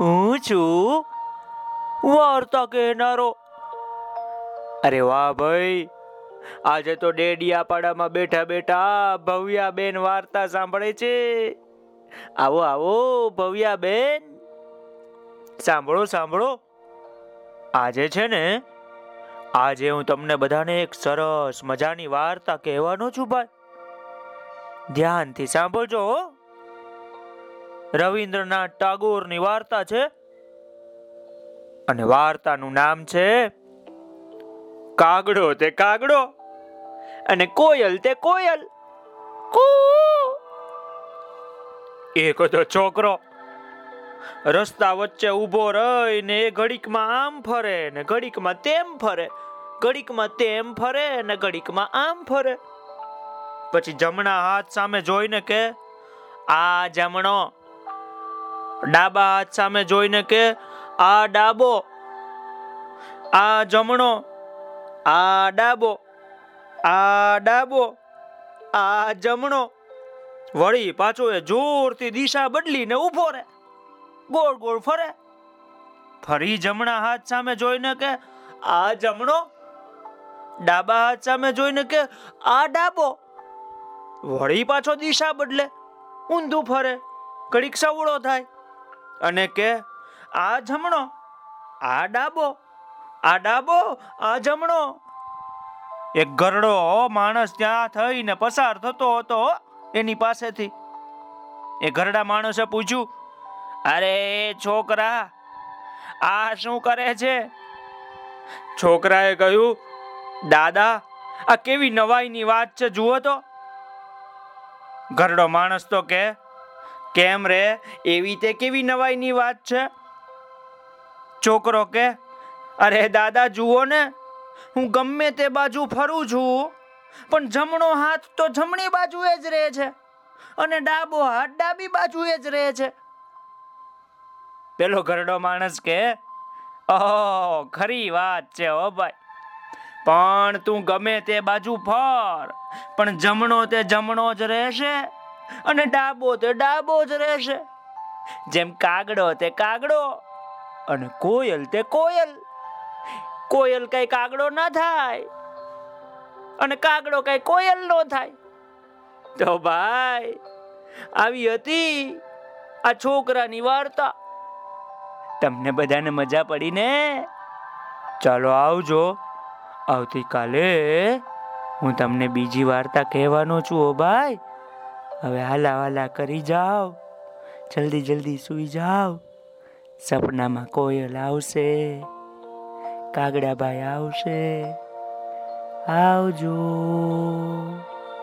હું છું? વાર્તા કહેનારો. અરે વાહ ભાઈ, આજે તો ડેડિયાપાડામાં બેઠા બેઠા ભવ્યાબેન વાર્તા સાંભળે છે. આવો આવો, ભવ્યાબેન. સાંભળો સાંભળો. આજે છે ને, આજે હું તમને બધાને એક સરસ મજાની વાર્તા કહેવાનો છું ભાઈ. ધ્યાનથી સાંભળજો હો. રવિન્દ્રનાથ ટાગોરની વાર્તા છે. અને વાર્તાનું નામ છે, કાગડો તે કાગડો અને કોયલ તે કોયલ. એક હતો છોકરો રસ્તા વચ્ચે ઊભો રહીને એ ઘડીકમાં આમ ફરે ને ઘડીકમાં તેમ ફરે, ઘડીકમાં તેમ ફરે ને ઘડીકમાં આમ ફરે. પછી જમણા હાથ સામે જોઈને કે, આ જમણો ડાબા હાથ સામે જોઈને કે, આ ડાબો, આ જમણો, આ ડાબો આ ડાબો, આ જમણો. વળી પાછો એ જોરથી દિશા બદલીને ઊભો રહે. ગોળ ગોળ ફરે. ફરી જમણા હાથ સામે જોઈને કે, આ જમણો. ડાબા હાથ સામે જોઈને કે, આ ડાબો. વળી પાછો દિશા બદલે. ઊંધું ફરે. ઘડીક સવળો થાય. અને કે, આ જમણો, આ ડાબો આ ડાબો, આ જમણો. એક ગરડો માણસ ત્યાં થઈને પસાર થતો હતો એની પાસેથી. એ ગરડા માણસે પૂછ્યું, અરે છોકરા, આ શું કરે છે? છોકરાએ કહ્યું, દાદા, આ કેવી નવાઈની વાત છે, જુઓ તો. ગરડો માણસ તો કે કેમ રે? એવી તે કેવી નવાઈની વાત છે? છોકરો કે, અરે દાદા, જુઓ ને, હું ગમે તે બાજુ ફરું છું, પણ જમણો હાથ તો જમણી બાજુએ જ રહે છે અને ડાબો હાથ ડાબી બાજુએ જ રહે છે. પેલો ઘરડો માણસ કે ઓહો ખરી વાત છે હો ભાઈ. પણ તું ગમે તે બાજુ ફર, પણ જમણો તે જમણો જ રહેશે અને ડાબો તો ડાબો જ રહેશે. જેમ કાગડો તે કાગડો અને કોયલ તે કોયલ. કોયલ કઈ કાગડો ના થાય અને કાગડો કઈ કોયલ નો થાય. તો ભાઈ, આવી હતી આ છોકરાની વાર્તા. તમને બધાને મજા પડી ને ચાલો આવજો. આવતીકાલે હું તમને બીજી વાર્તા કહેવાનો છું ઓ ભાઈ. હવે હાલા હાલા કરી જાઓ. જલ્દી જલ્દી સુઈ જાઓ. સપનામાં કોયલ આવશે. કાગડાભાઈ આવશે. આવજો.